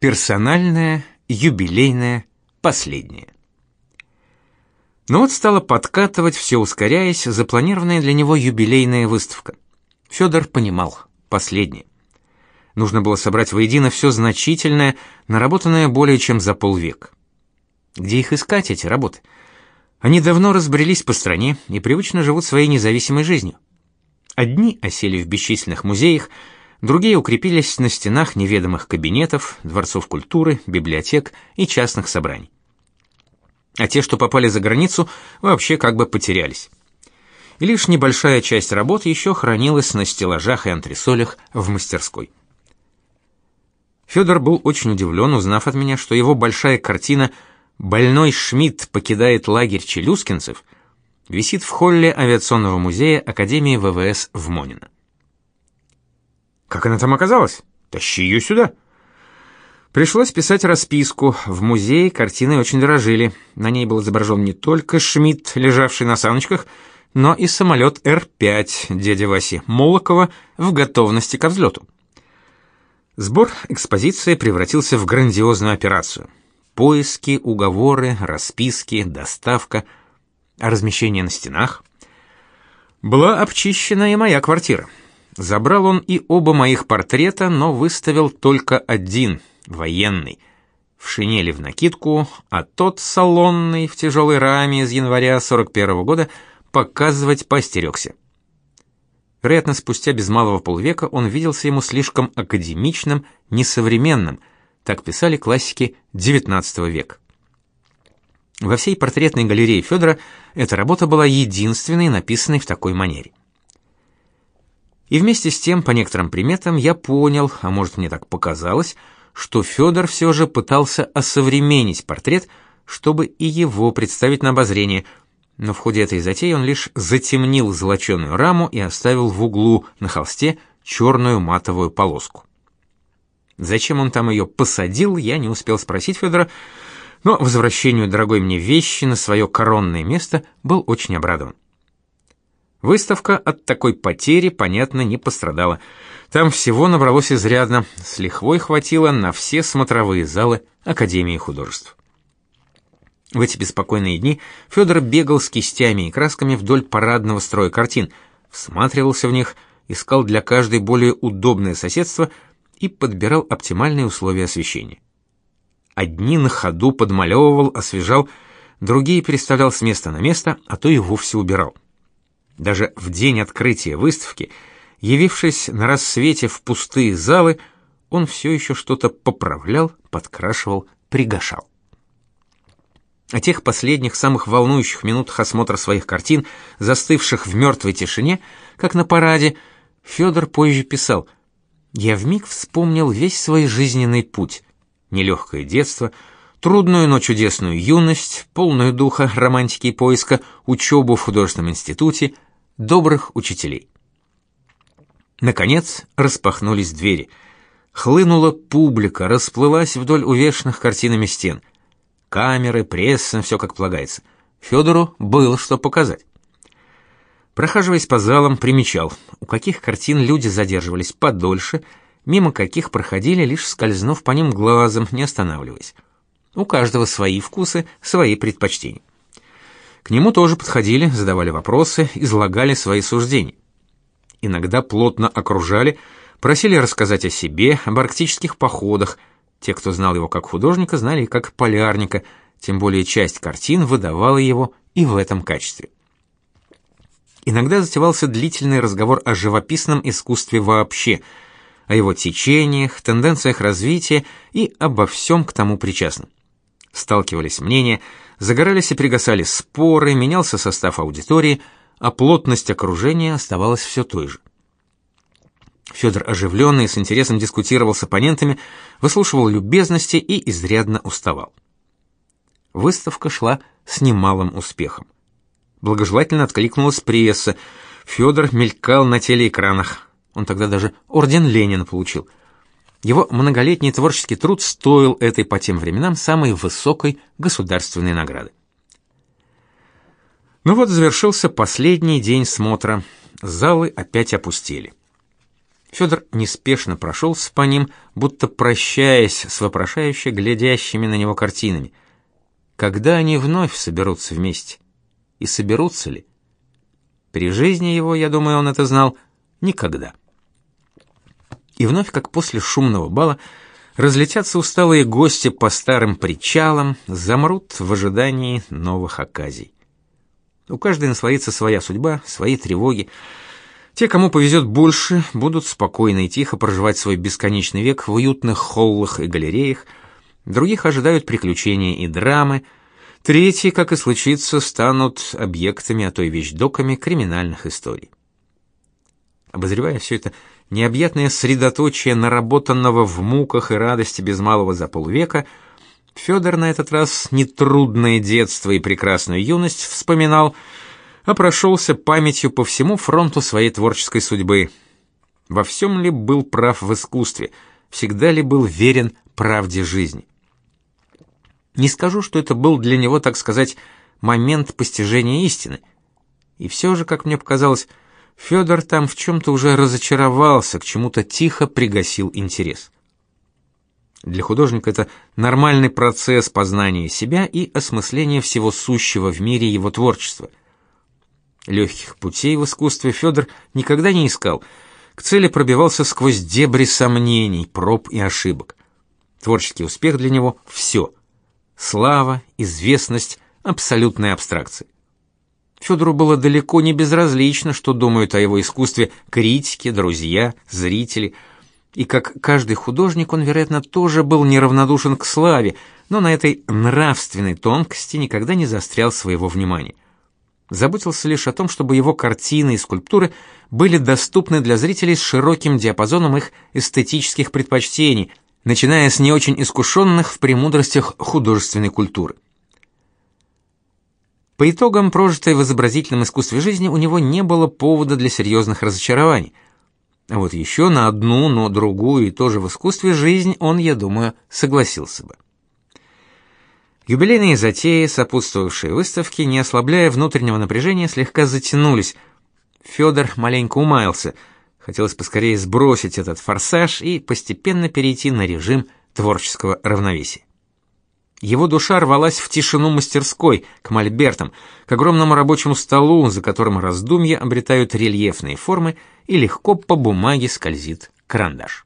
Персональное, юбилейное, последнее. Но вот стала подкатывать, все ускоряясь, запланированная для него юбилейная выставка. Федор понимал, последнее. Нужно было собрать воедино все значительное, наработанное более чем за полвек. Где их искать, эти работы? Они давно разбрелись по стране и привычно живут своей независимой жизнью. Одни осели в бесчисленных музеях, другие укрепились на стенах неведомых кабинетов, дворцов культуры, библиотек и частных собраний. А те, что попали за границу, вообще как бы потерялись. И лишь небольшая часть работ еще хранилась на стеллажах и антресолях в мастерской. Федор был очень удивлен, узнав от меня, что его большая картина «Больной Шмидт покидает лагерь челюскинцев» висит в холле авиационного музея Академии ВВС в Монино. «Как она там оказалась? Тащи ее сюда!» Пришлось писать расписку. В музее картины очень дорожили. На ней был изображен не только Шмидт, лежавший на саночках, но и самолет Р-5 дяди Васи Молокова в готовности ко взлету. Сбор экспозиции превратился в грандиозную операцию. Поиски, уговоры, расписки, доставка – размещение на стенах? Была обчищена и моя квартира. Забрал он и оба моих портрета, но выставил только один, военный, в шинели в накидку, а тот салонный в тяжелой раме из января 41 -го года показывать постерегся. Вероятно, спустя без малого полвека он виделся ему слишком академичным, несовременным, так писали классики XIX века. Во всей портретной галерее Федора эта работа была единственной, написанной в такой манере. И вместе с тем, по некоторым приметам, я понял, а может мне так показалось, что Федор все же пытался осовременить портрет, чтобы и его представить на обозрение, но в ходе этой затеи он лишь затемнил золоченую раму и оставил в углу на холсте черную матовую полоску. Зачем он там ее посадил, я не успел спросить Федора, но возвращению дорогой мне вещи на свое коронное место был очень обрадован. Выставка от такой потери, понятно, не пострадала. Там всего набралось изрядно, с лихвой хватило на все смотровые залы Академии художеств. В эти беспокойные дни Федор бегал с кистями и красками вдоль парадного строя картин, всматривался в них, искал для каждой более удобное соседство и подбирал оптимальные условия освещения. Одни на ходу подмалевывал, освежал, другие переставлял с места на место, а то и вовсе убирал. Даже в день открытия выставки, явившись на рассвете в пустые залы, он все еще что-то поправлял, подкрашивал, пригашал. О тех последних, самых волнующих минутах осмотра своих картин, застывших в мертвой тишине, как на параде, Федор позже писал: "Я вмиг вспомнил весь свой жизненный путь, нелегкое детство, трудную, но чудесную юность, полную духа, романтики и поиска, учебу в художественном институте, добрых учителей. Наконец распахнулись двери. Хлынула публика, расплылась вдоль увешанных картинами стен. Камеры, пресса, все как полагается. Федору было что показать. Прохаживаясь по залам, примечал, у каких картин люди задерживались подольше, мимо каких проходили, лишь скользнув по ним глазом, не останавливаясь. У каждого свои вкусы, свои предпочтения. К нему тоже подходили, задавали вопросы, излагали свои суждения. Иногда плотно окружали, просили рассказать о себе, об арктических походах. Те, кто знал его как художника, знали и как полярника, тем более часть картин выдавала его и в этом качестве. Иногда затевался длительный разговор о живописном искусстве вообще – о его течениях, тенденциях развития и обо всем к тому причастном. Сталкивались мнения, загорались и пригасали споры, менялся состав аудитории, а плотность окружения оставалась все той же. Федор оживленно и с интересом дискутировал с оппонентами, выслушивал любезности и изрядно уставал. Выставка шла с немалым успехом. Благожелательно откликнулась пресса. Федор мелькал на телеэкранах. Он тогда даже орден Ленина получил. Его многолетний творческий труд стоил этой по тем временам самой высокой государственной награды. Ну вот завершился последний день смотра. Залы опять опустели. Федор неспешно прошелся по ним, будто прощаясь с вопрошающе глядящими на него картинами. Когда они вновь соберутся вместе? И соберутся ли? При жизни его, я думаю, он это знал, никогда. И вновь, как после шумного бала, разлетятся усталые гости по старым причалам, замрут в ожидании новых оказий. У каждой наслоится своя судьба, свои тревоги. Те, кому повезет больше, будут спокойно и тихо проживать свой бесконечный век в уютных холлах и галереях. Других ожидают приключения и драмы. Третьи, как и случится, станут объектами, а то и вещдоками криминальных историй. Обозревая все это необъятное средоточие наработанного в муках и радости без малого за полвека, Федор на этот раз нетрудное детство и прекрасную юность вспоминал, а прошелся памятью по всему фронту своей творческой судьбы. Во всем ли был прав в искусстве, всегда ли был верен правде жизни? Не скажу, что это был для него, так сказать, момент постижения истины. И все же, как мне показалось, Федор там в чем-то уже разочаровался, к чему-то тихо пригасил интерес. Для художника это нормальный процесс познания себя и осмысления всего сущего в мире его творчества. Легких путей в искусстве Федор никогда не искал. К цели пробивался сквозь дебри сомнений, проб и ошибок. Творческий успех для него все. Слава, известность, абсолютная абстракция. Федору было далеко не безразлично, что думают о его искусстве критики, друзья, зрители – и как каждый художник, он, вероятно, тоже был неравнодушен к славе, но на этой нравственной тонкости никогда не заострял своего внимания. Заботился лишь о том, чтобы его картины и скульптуры были доступны для зрителей с широким диапазоном их эстетических предпочтений, начиная с не очень искушенных в премудростях художественной культуры. По итогам прожитой в изобразительном искусстве жизни у него не было повода для серьезных разочарований – а вот еще на одну, но другую и тоже в искусстве жизнь он, я думаю, согласился бы. Юбилейные затеи, сопутствовавшие выставке, не ослабляя внутреннего напряжения, слегка затянулись. Федор маленько умаялся. Хотелось поскорее сбросить этот форсаж и постепенно перейти на режим творческого равновесия. Его душа рвалась в тишину мастерской, к мольбертам, к огромному рабочему столу, за которым раздумья обретают рельефные формы, и легко по бумаге скользит карандаш.